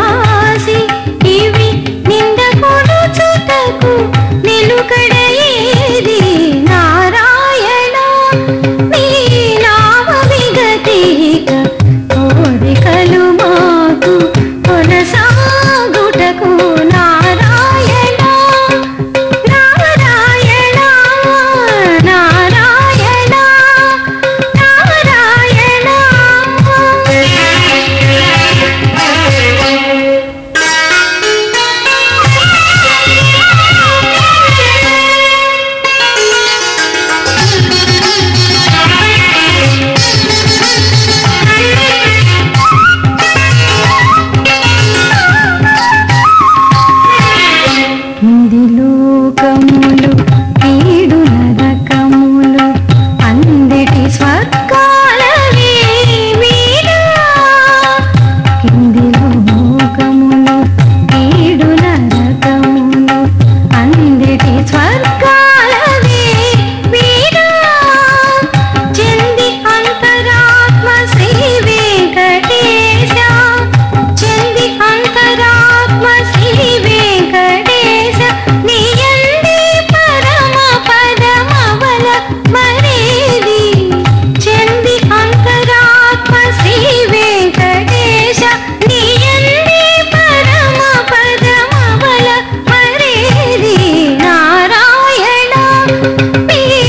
ఆసి ఇవి నిండకూడు చుట్టకు నిలుకడ Beep!